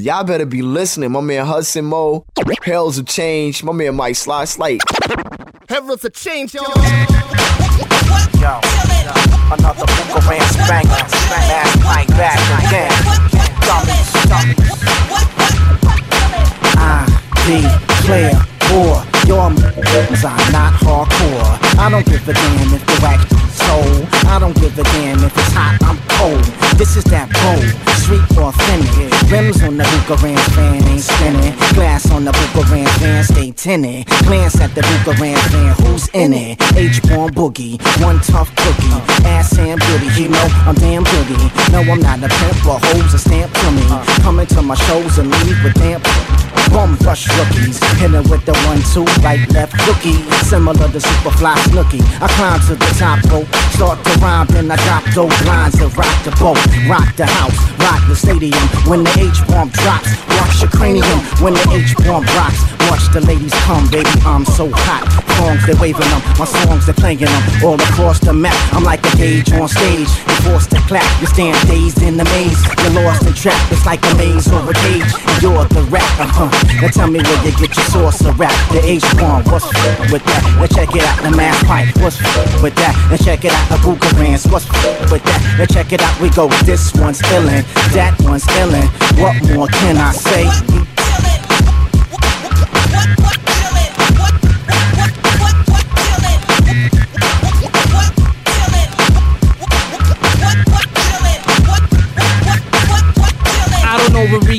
Y'all better be listening. My man Hudson Mo, Hells of Change. My man Mike Sly Slate. Hells of Change, y'all. Yo, another Bucharest banger. Last night back again. Dummies, dummies. I declare war. Your moves are not hardcore. I don't give a damn if the wax soul. I don't give a damn if it's hot, I'm cold. This is that bold, street authentic. Rims on the Bucharest van ain't spinning. Glass on the Bucharest fan stay tinted. Glance at the Bucharest fan, who's in it? H-born boogie, one tough cookie. Ass and booty, you know I'm damn boogie. No, I'm not a pimp, but hoes a stamp to me. Coming to my shows and leave with damn bum rush rookies. Hitting with the one, two, right, left cookie. Similar to Superfly Snooki. I climb to the top rope, start to rhyme, then I drop those lines and rock the boat, rock the house, rock the stadium. When the H bomb drops, watch your cranium. When the H bomb rocks, watch the ladies come, baby. I'm so hot. Songs they're waving them, my songs they're playing them all across the map. I'm like a gauge on stage. You're forced to clap, you stand dazed in the maze. You're lost and trapped, it's like a maze or a cage. And you're the rapper, huh? Now tell me where you get your source of rap. The H bomb, what's with that? Now check it out, the mass pipe, what's with that? Now check it out, the Bucharest, what's with that? Now check it out, we go, this one's illin', that one's illin'. What more can I say?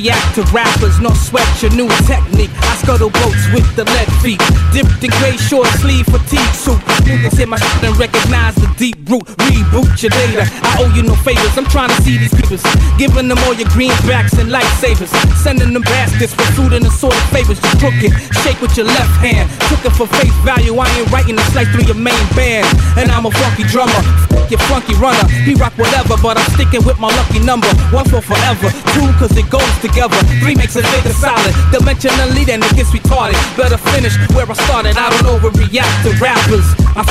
Don't to rappers, nor sweat your new technique. I scuttle boats with the lead feet, dipped in gray short sleeve fatigue suit. Niggas hit my shit and recognize the deep root. Reboot your data. I owe you no favors. I'm trying to see these peoples, giving them all your greenbacks and lifesavers, sending them baskets for food and assorted favors. Just crook it, shake with your left hand. Took it for face value. I ain't writing a slice through your main band, and I'm a funky drummer. F- your funky runner. He rock whatever, but I'm sticking with my lucky number. One for forever, two cause it goes together. Makes a nigga solid. Dimensionally, then it gets retarded. Better finish where I started. I don't overreact to rappers. I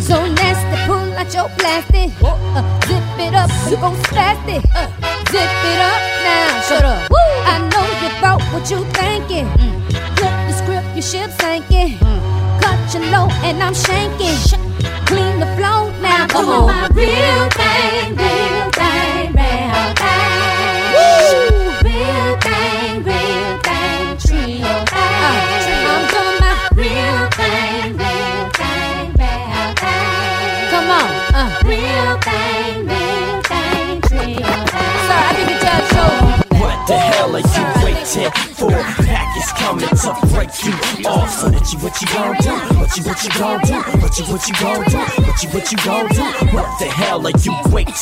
So nasty, pull out your plastic. Uh, zip it up and go spastic. Uh, zip it up now. Shut up. Woo! I know you thought what you thinking. Flip the script, your ship sinking. Cut your low and I'm shanking. Clean the flow now. Come on. My real thing, real thing, real waiting for? Pack is coming to break you off. So that you what you gon' do? What you what you gon' do? What you what you gon' do? What you what you gon' do? What the hell are you waiting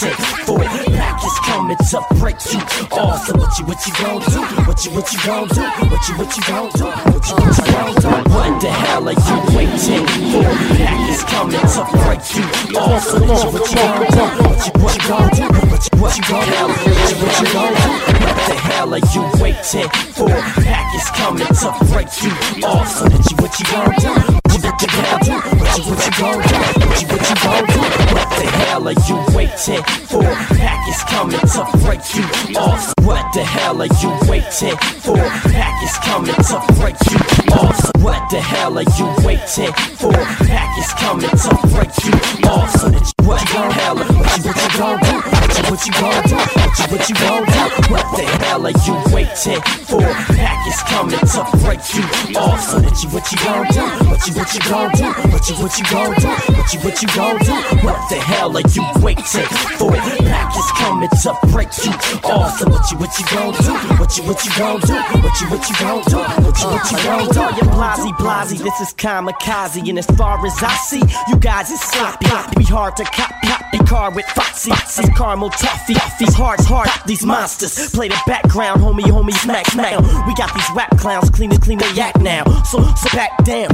for? Pack is coming to break you off. So what you what you gon' do? What you what you gon' do? What you what you gon' do? What you what you gon' do? What the hell are you waiting for? Pack is coming to break you off. So what you what you gon' do? What you what you gon' do? What you what you gon' do? What you what you gon' do? What the hell are you waiting for? Pack is coming to break you off. So that you what you gon' do? You what you gon' do? What you what you gon' do? What you what you gon' do? What the hell are you waiting for? Pack is coming to break you off. What the hell are you waiting for? Pack is coming to break you off. What the hell are you waiting for? Pack is coming to break you off. So that you what you hell? What you what you do? What you what gon' do? What you what you gon' do? What the hell are you waiting for? Pack is coming to break you off. So that you what you gon' do? What you what you gon' do? What you what you gon' do? What you what you gon' do? What the hell are you waiting for? Pack is coming to break you off. So what you what you gon' do? What you what you gon' do? What you what you gon' do? What you what you gon' do? You're blasey blasey, this is kamikaze, and as far as I see, you guys is sloppy. Be hard to copy, copy car with foxy, foxy caramel toffee. These hearts hard, these monsters play the background, homie, homie, smack, smack. We got these rap clowns clean it, clean the yak now. So, so back down,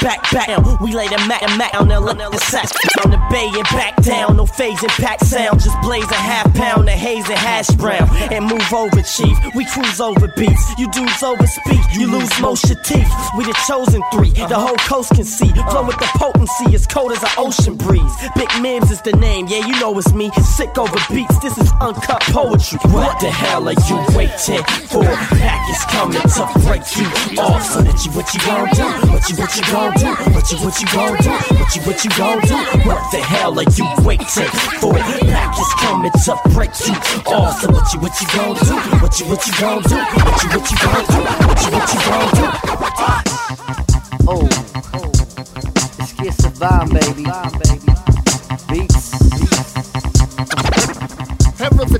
back, back down. We lay the mat and mat on the the sack on the bay and back down. No phase and pack sound, just blaze a half pound of haze and hash brown and move over, chief. We cruise over beats, you dudes over speak, you lose most your teeth. We the chosen three, the whole coast can see. Flow with the potency, as cold as an ocean breeze. Big Mims is the name, yeah, you know it's me. Sick over beats, this is uncut poetry. What the hell are you waiting for? Pack is coming to break you off. So that you what you gon' do? What you what you gon' do? What you what you gon' do? What you what you gon' do? What the hell are you waiting for? Pack is coming to break you off. So what you what you gon' do? What you what you gon' do? What you what you gon' do? What you what you gon' do? Oh, it's Kiss the Vibe, baby. Beats. Heavens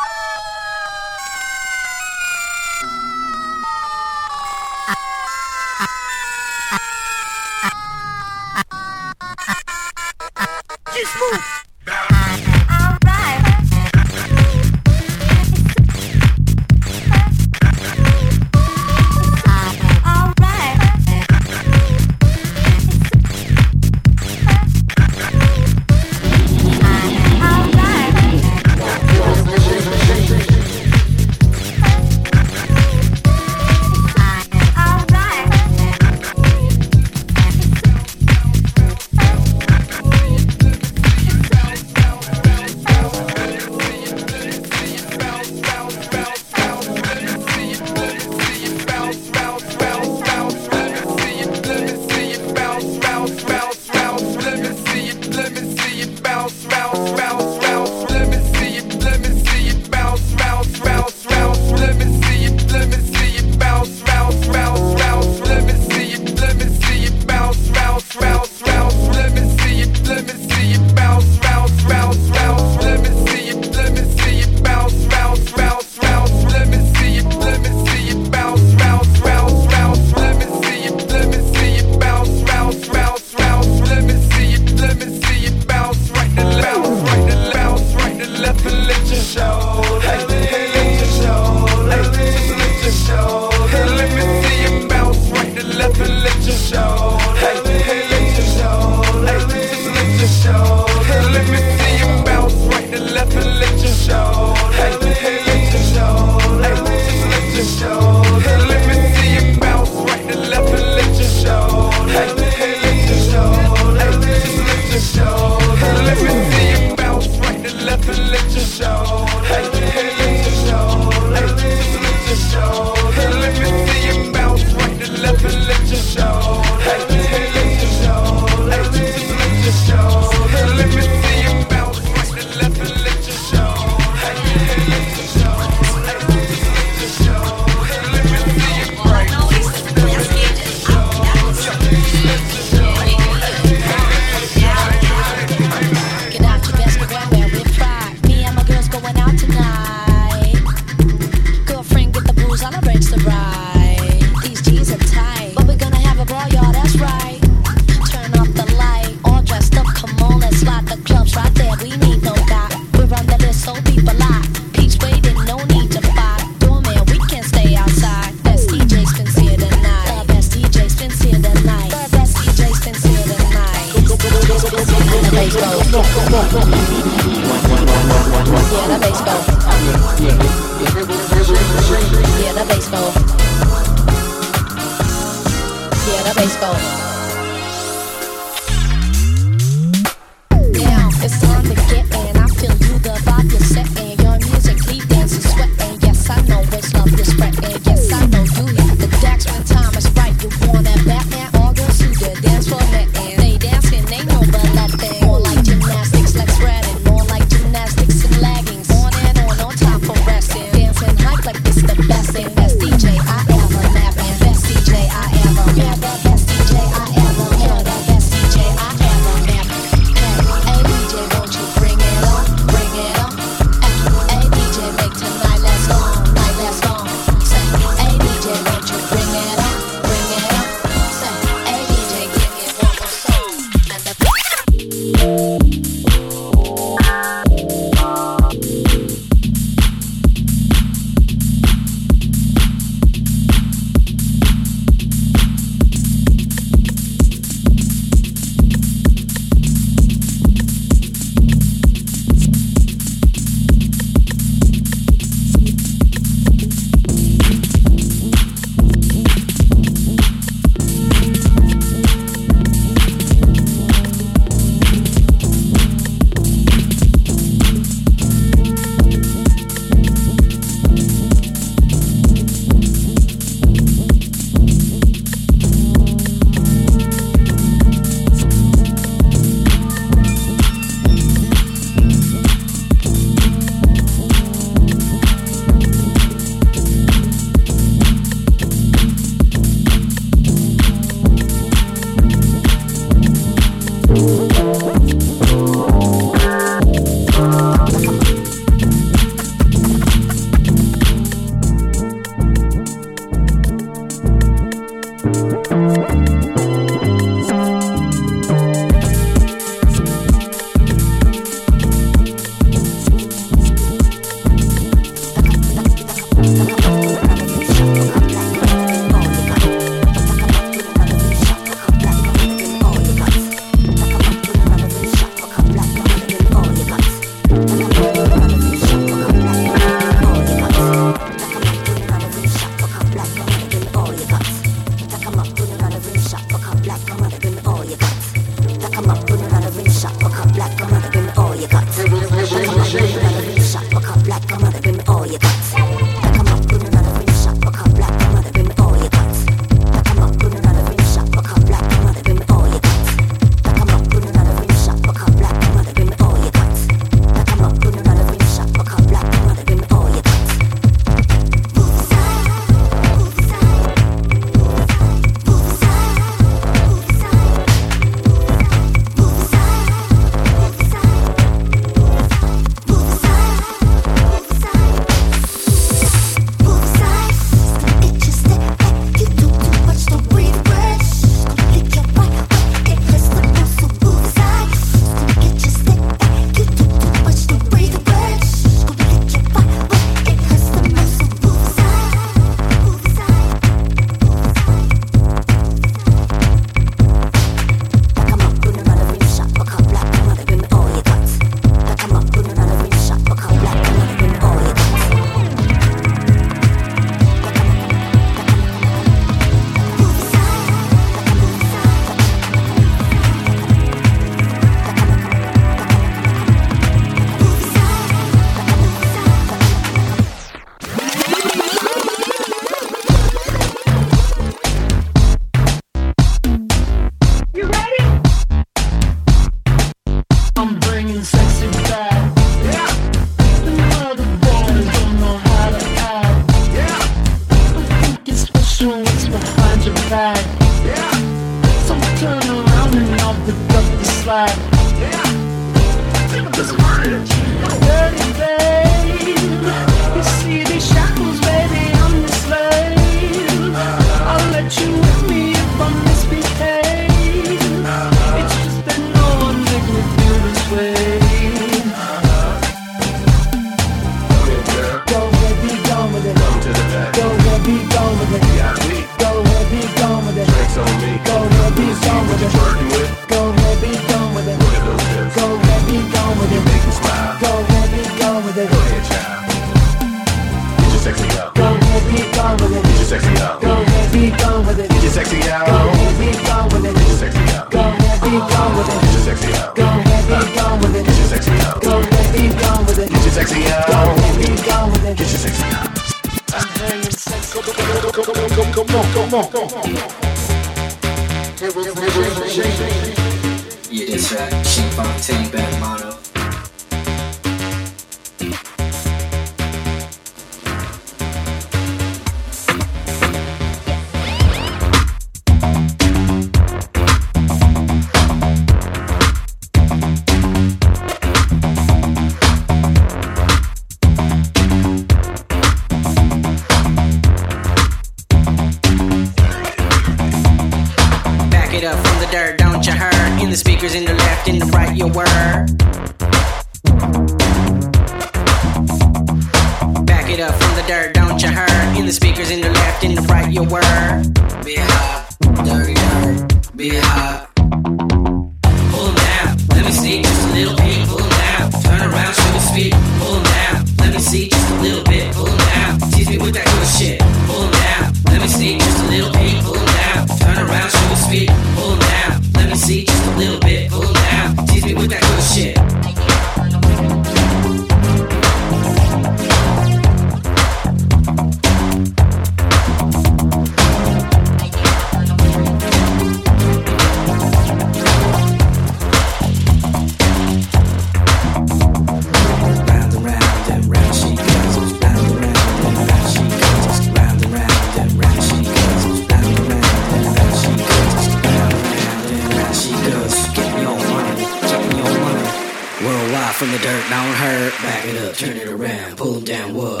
From the dirt, don't hurt. Back it up, turn it around, pull them down, what?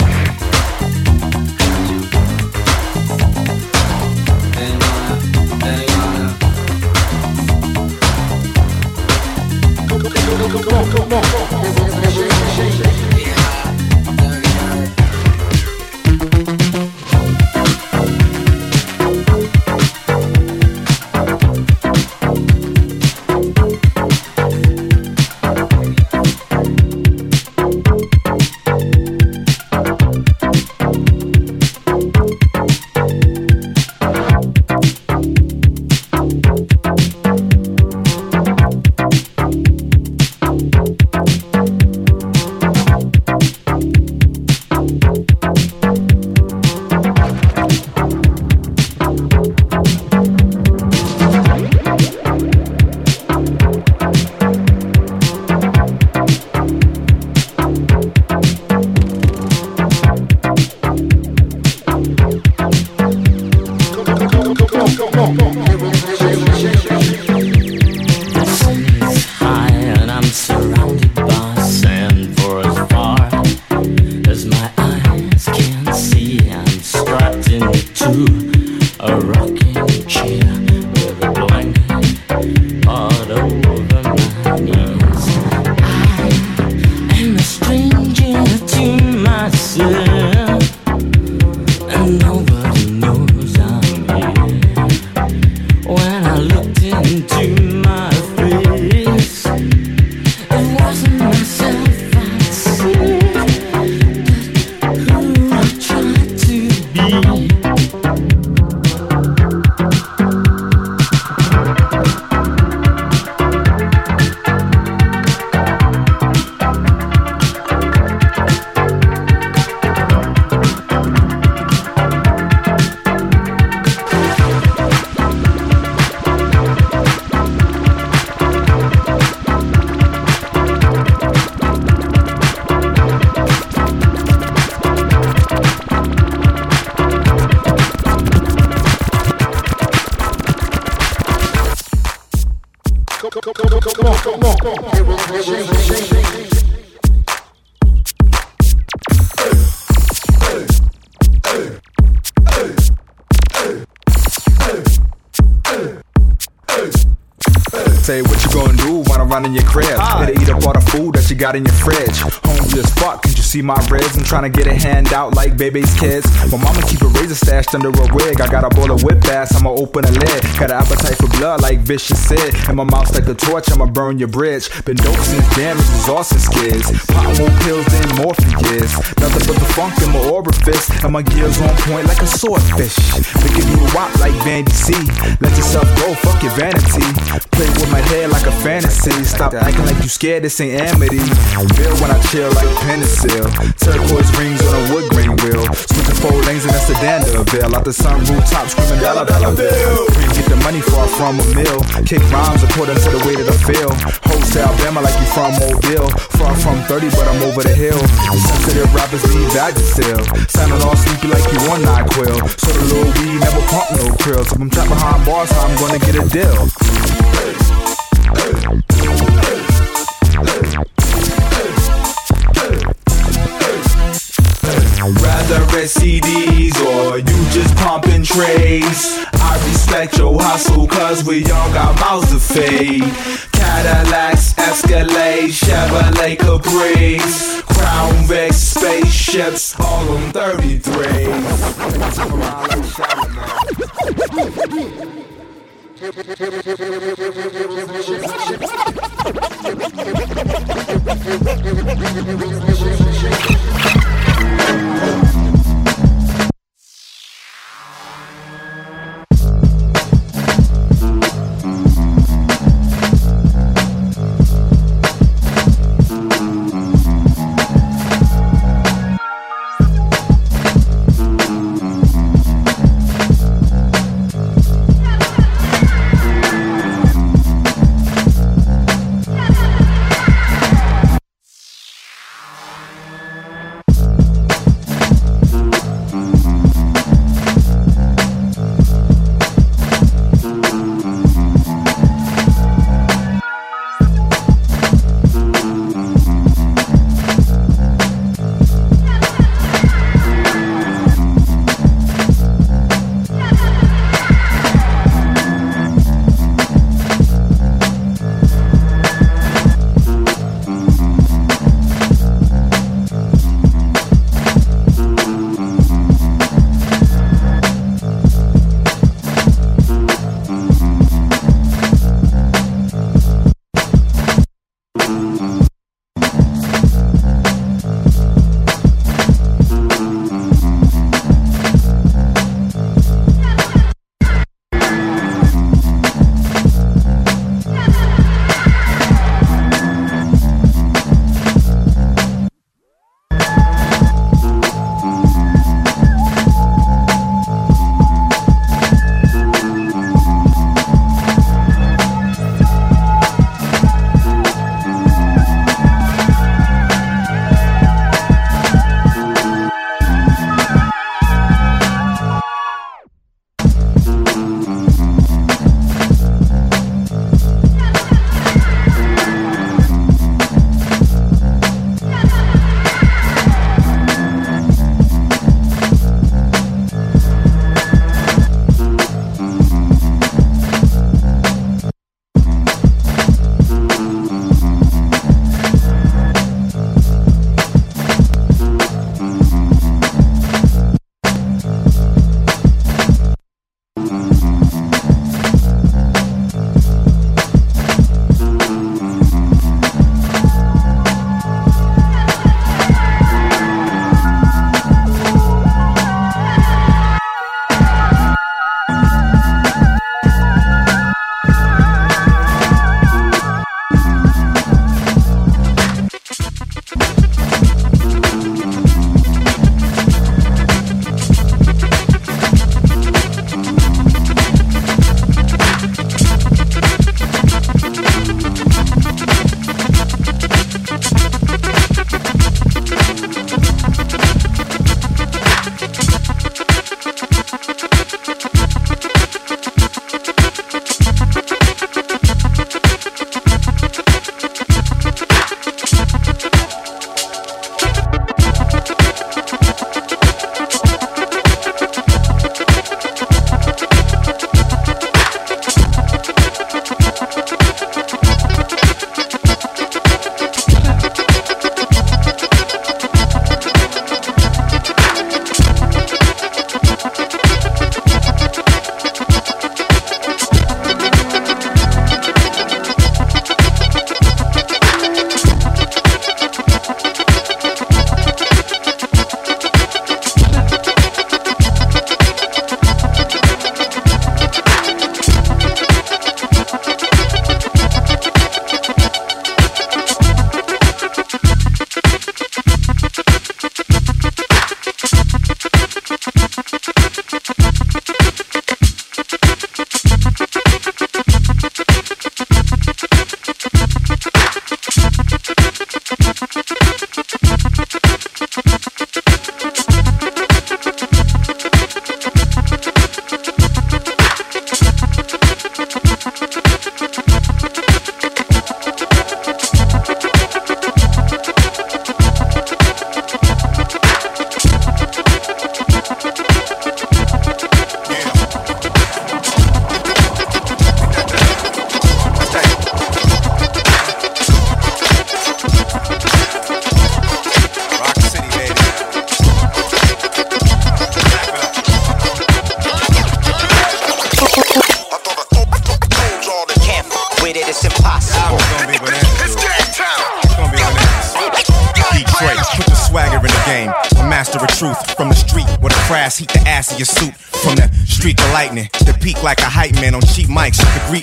Come on, come on, come on. got in your fridge see my ribs? I'm trying to get a hand out like baby's kids. My mama keep a razor stashed under a wig. I got a bowl of whip ass, I'ma open a lid. Got an appetite for blood like vicious said. And my mouth's like a torch, I'ma burn your bridge. Been dope since damage was skids. Pop more pills than morphine years. Nothing but the funk in my orifice. And my gears on point like a swordfish. They you a wop like Vandy C. Let yourself go, fuck your vanity. Play with my head like a fantasy. Stop acting like you scared, this ain't amity. Feel when I chill like penicil. Turquoise rings on a wood grain wheel. Switching four lanes in a sedan to avail. Out the sun rooftop screaming Dollar Dollar Bill. Get the money far from a mill. Kick rhymes according to the way that I feel. Host Alabama like you from Mobile. Far from 30, but I'm over the hill. Sensitive rappers need Vagisil. Sounding all sleepy like you on NyQuil. So the little weed never pump no krill. So if I'm trapped behind bars, how I'm gonna get a deal. Rather it's CDs or you just pumping trays. I respect your hustle cause we all got mouths to feed. Cadillacs, Escalade, Chevrolet Capris, Crown Vic, spaceships, all on 33.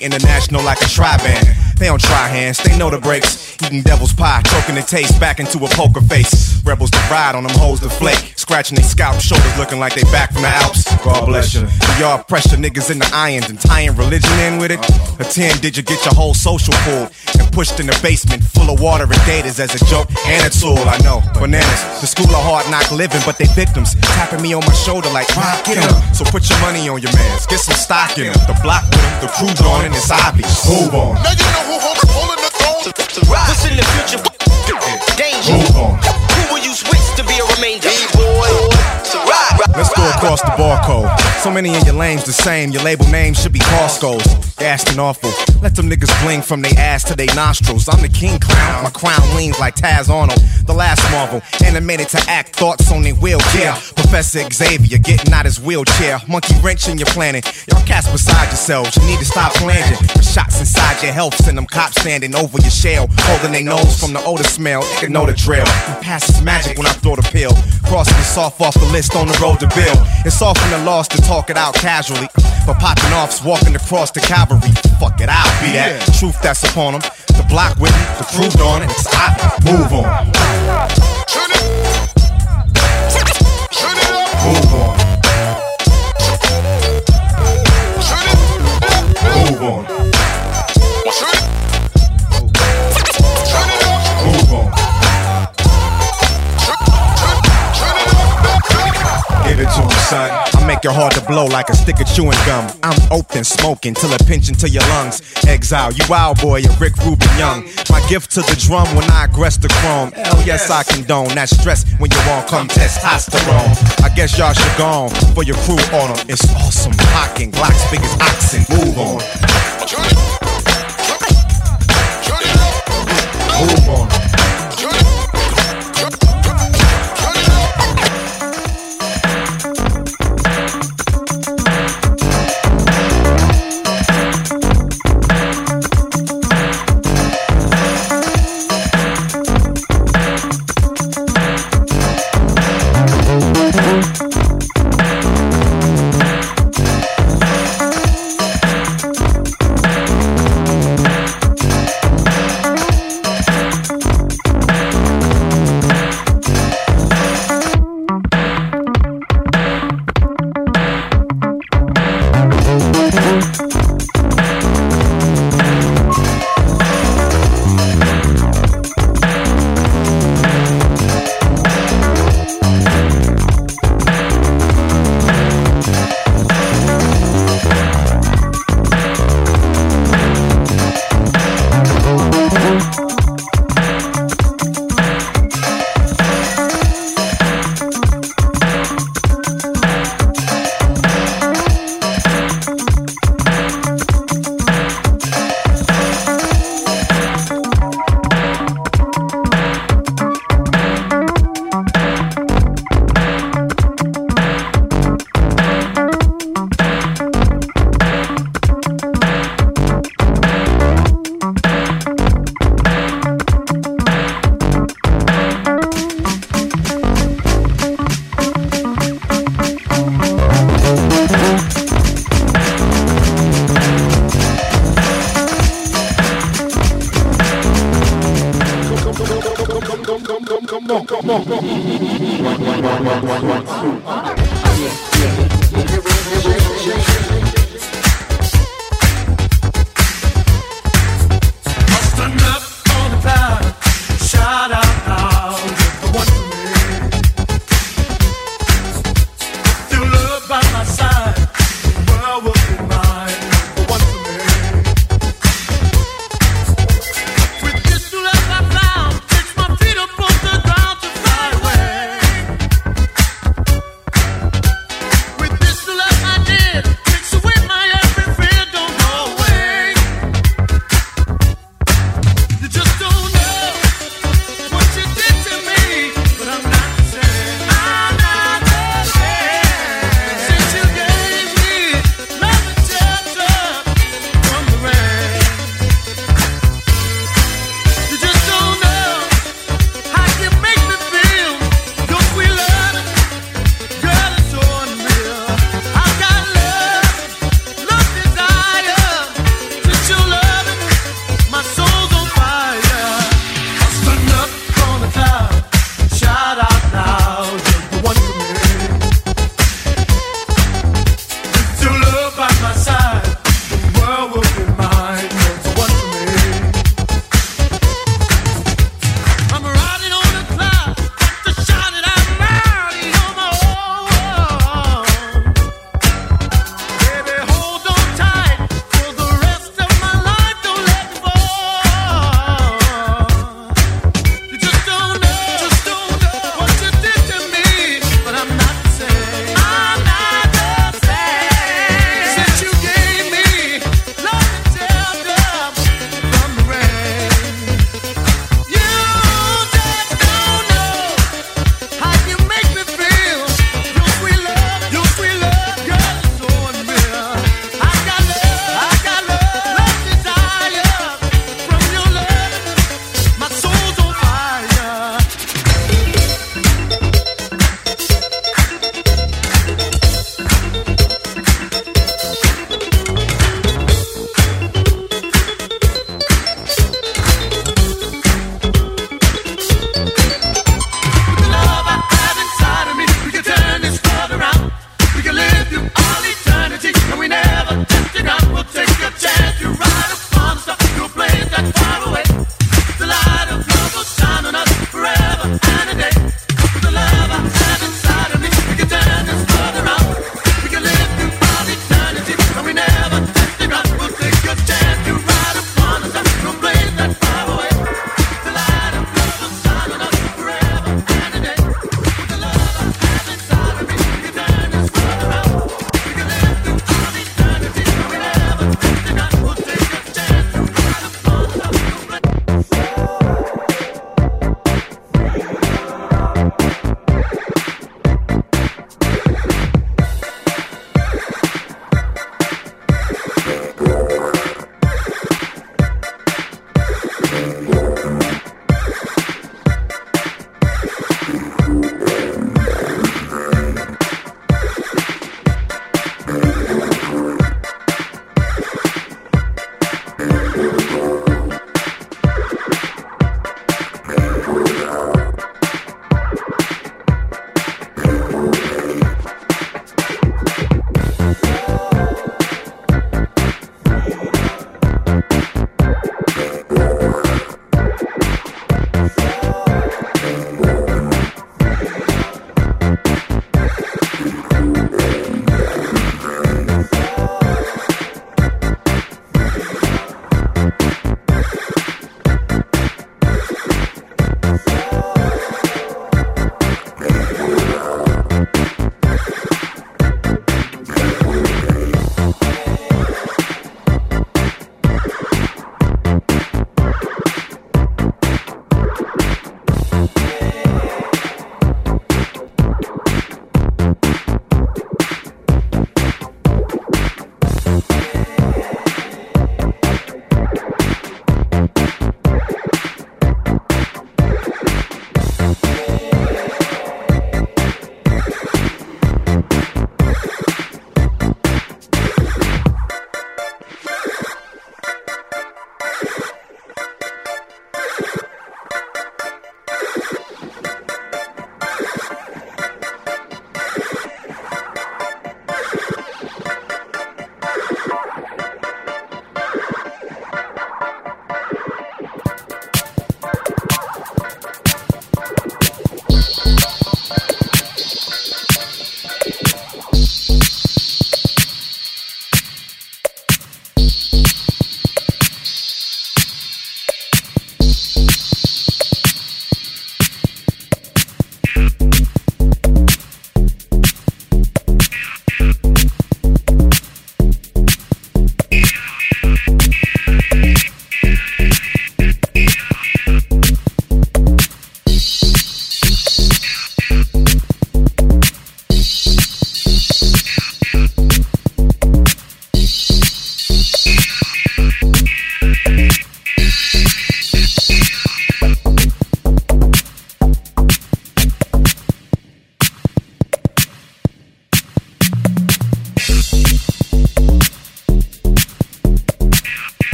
International like a tri band. They don't try hands, they know the breaks. Eating devil's pie, choking the taste back into a poker face. Rebels to ride on them hoes to flake. Scratching their scalp, shoulders looking like they back from the Alps. God bless you. Y'all pressure niggas in the irons and tying religion in with it. A 10 digit get your whole social pulled and pushed in the basement full of water and gators as a joke and a tool. I know. Bananas. The school of hard knock living, but they victims. Tapping me on my shoulder like, rock it up. So put your money on your mans. Get some stock in them. The block with them, the crew on and it's obvious. Move on. Now you know who holds holding the throne. To, to rise. What's in the future? Danger. Move on. Who will you switch to be a remainder? boy. Across the barcode. So many of your lanes the same. Your label name should be Costco's. And awful. Let them niggas bling from their ass to their nostrils. I'm the king clown. My crown leans like Taz Arnold. The last Marvel. Animated to act thoughts on their wheelchair. Professor Xavier getting out his wheelchair. Monkey wrench in your planet. Y'all cats beside yourselves. You need to stop flanging. The shots inside your health. Send them cops standing over your shell. Holding their nose from the odor smell. Nigga know the drill. And pass is magic when I throw the pill. Crossing the soft off the list on the road to bill. It's often a loss to talk it out casually. But popping off's walking across the cavalry. Fuck it, I'll be that. Truth that's upon them. The block with me, the crew on it. It's I move on. Move on. Make it hard to blow like a stick of chewing gum. I'm open, smoking till it pinch into your lungs. Exile, you wild boy, you're Rick Rubin Young. My gift to the drum when I aggress the chrome. Hell oh, yes, I condone that stress when you want come testosterone. I guess y'all should go on for your crew on 'em. It's awesome, hocking, Glocks big as oxen. Move on.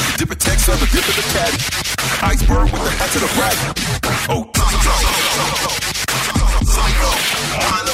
Corvettes. Dipping text on the dip in the caddy. Iceberg with the hat to the right. Oh, Psycho. Psycho.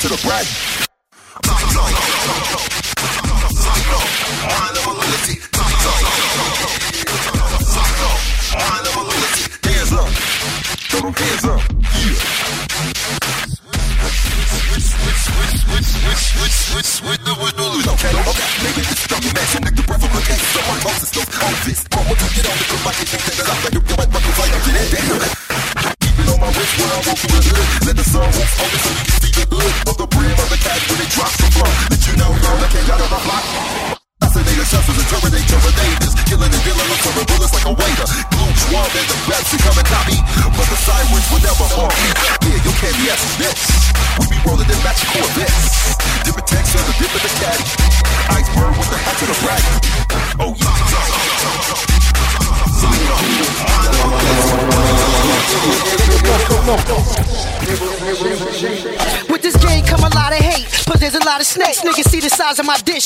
To the brag.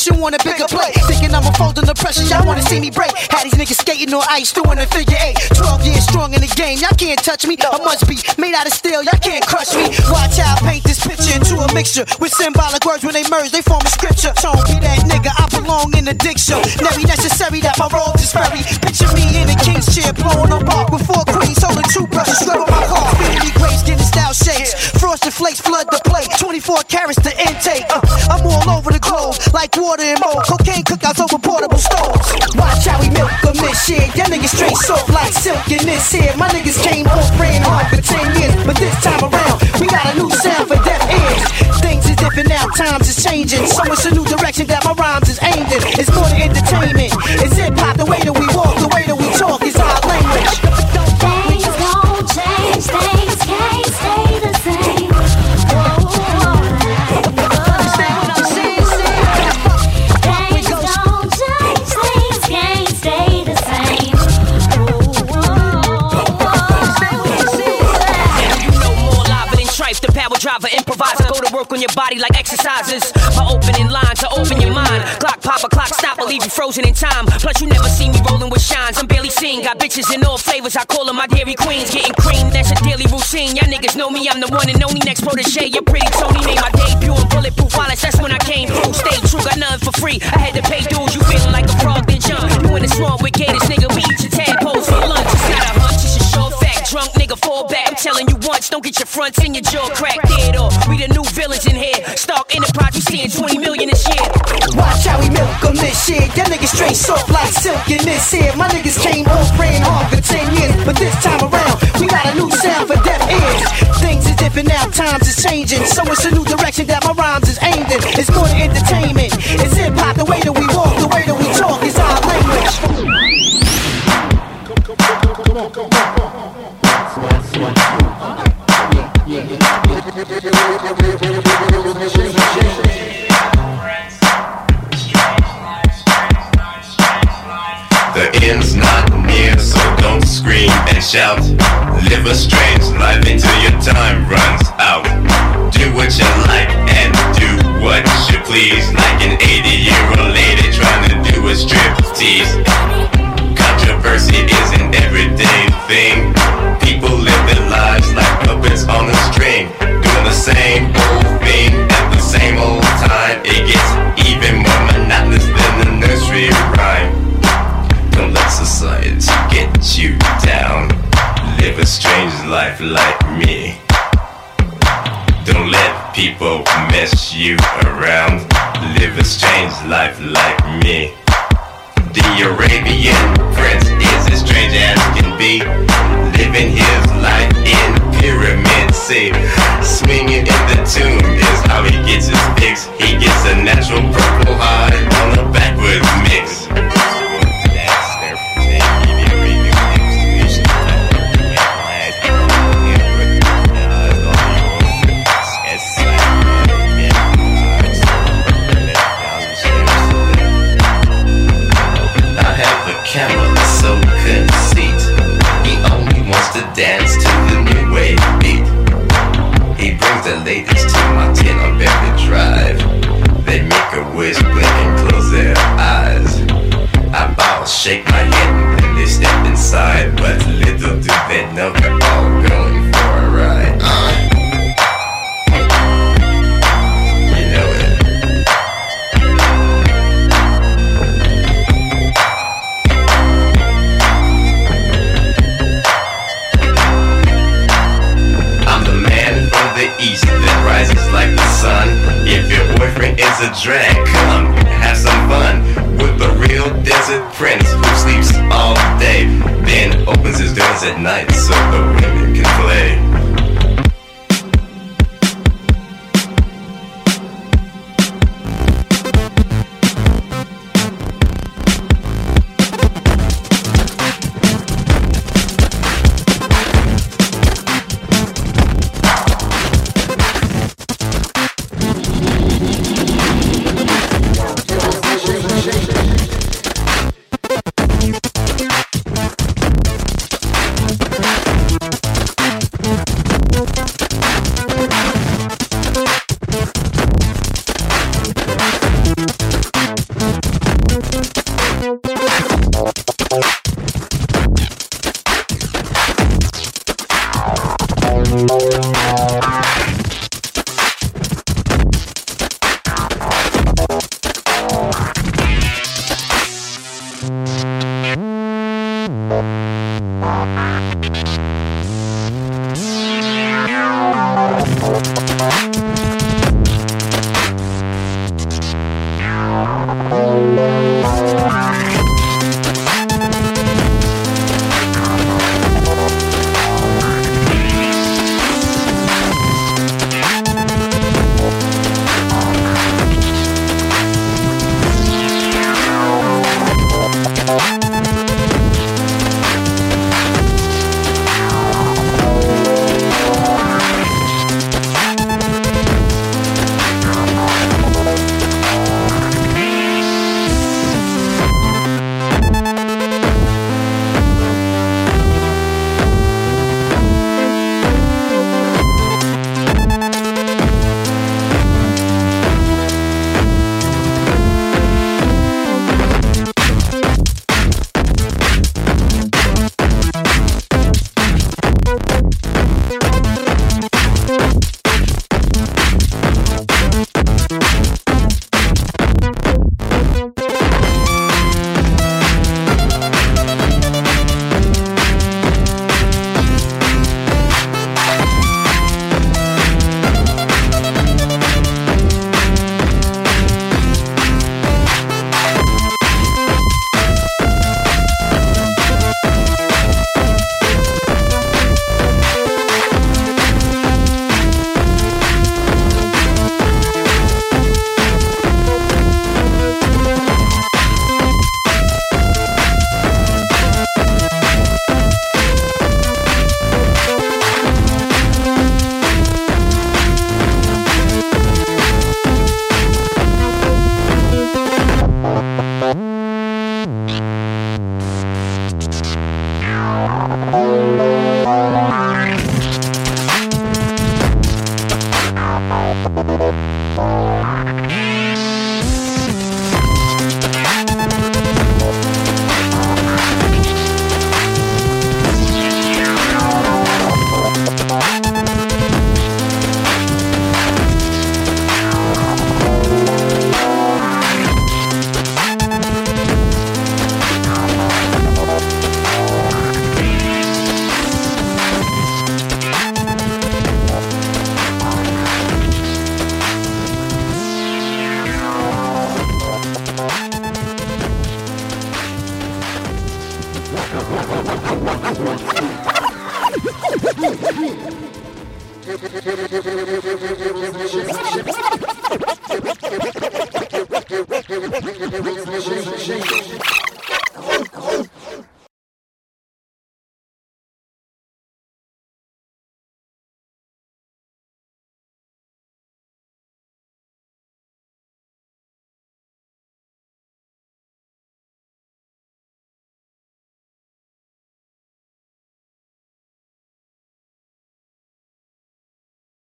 You want a bigger plate. Thinking I'm a fold under pressure, y'all wanna see me break. Had these niggas skating on ice, doing a figure eight. 12 years strong in the game, y'all can't touch me. I must be made out of steel, y'all can't crush me. Watch how I paint this picture into a mixture with symbolic words when they merge, they form a scripture. Don't be that nigga, I belong in the diction. Never necessary that my role is very. Picture me in a king's chair, blowing on bark with four holding two brushes, scrubbing my car. Infinity grace, getting style shakes. Frosted flakes flood the plate, 24 carats to intake. Uh, I'm all over the globe, like water and mold. Cocaine cookouts over portable stoves. Watch how we milk them this shit. Y'all niggas straight soft like silk in this here. My niggas came off ran hard for 10 years, but this time around, we got a new sound for deaf ears. Things is different now, times is changing. So it's a new direction that my rhymes is aimed in. It's more than entertainment. It's hip hop, the way on your body like exercises. My opening line to open your mind. Clock pop, a clock stop, will leave you frozen in time. Plus, you never see me rolling with shines. I'm barely seen. Got bitches in all flavors, I call them my dairy queens. Getting cream, that's a daily routine. Y'all niggas know me, I'm the one and only next protege. Your pretty Tony made my debut in bulletproof wallets. That's when I came through. Stay true, got nothing for free. I had to pay dues. You feeling like a frog, then jump. You in the swamp with gators, don't get your fronts and your jaw cracked. Dead off. We the new villains in here. Stark Enterprise, you seeing 20 million this year. Watch how we milk on this shit. Y'all niggas straight soft like silk in this here. My niggas came off ran hard for 10 years, but this time around, we got a new sound for deaf ears. Things is different now, times is changing. So it's a new direction that my rhymes is aimed in. It's more than entertainment. It's hip hop, the way that the shout. Live a strange life until your time runs out. Do what you like and do what you please. Like an 80 year old lady trying to do a strip tease. Controversy is an everyday thing. People live their lives like puppets on a string. Doing the same old thing at the same old time. It gets even more monotonous than the nursery rhyme. Society get you down. Live a strange life like me. Don't let people mess you around. Live a strange life like me. The Arabian Prince is as strange as can be. Living his life in pyramid safe. Swinging in the tomb is how he gets his fix. He gets a natural purple high on a backwards mix. Inside. But little do they know they're all going for a ride. Uh. You know it. I'm the man from the east that rises like the sun. If your boyfriend is a drag, come have some fun with the real desert prince opens his doors at night so the women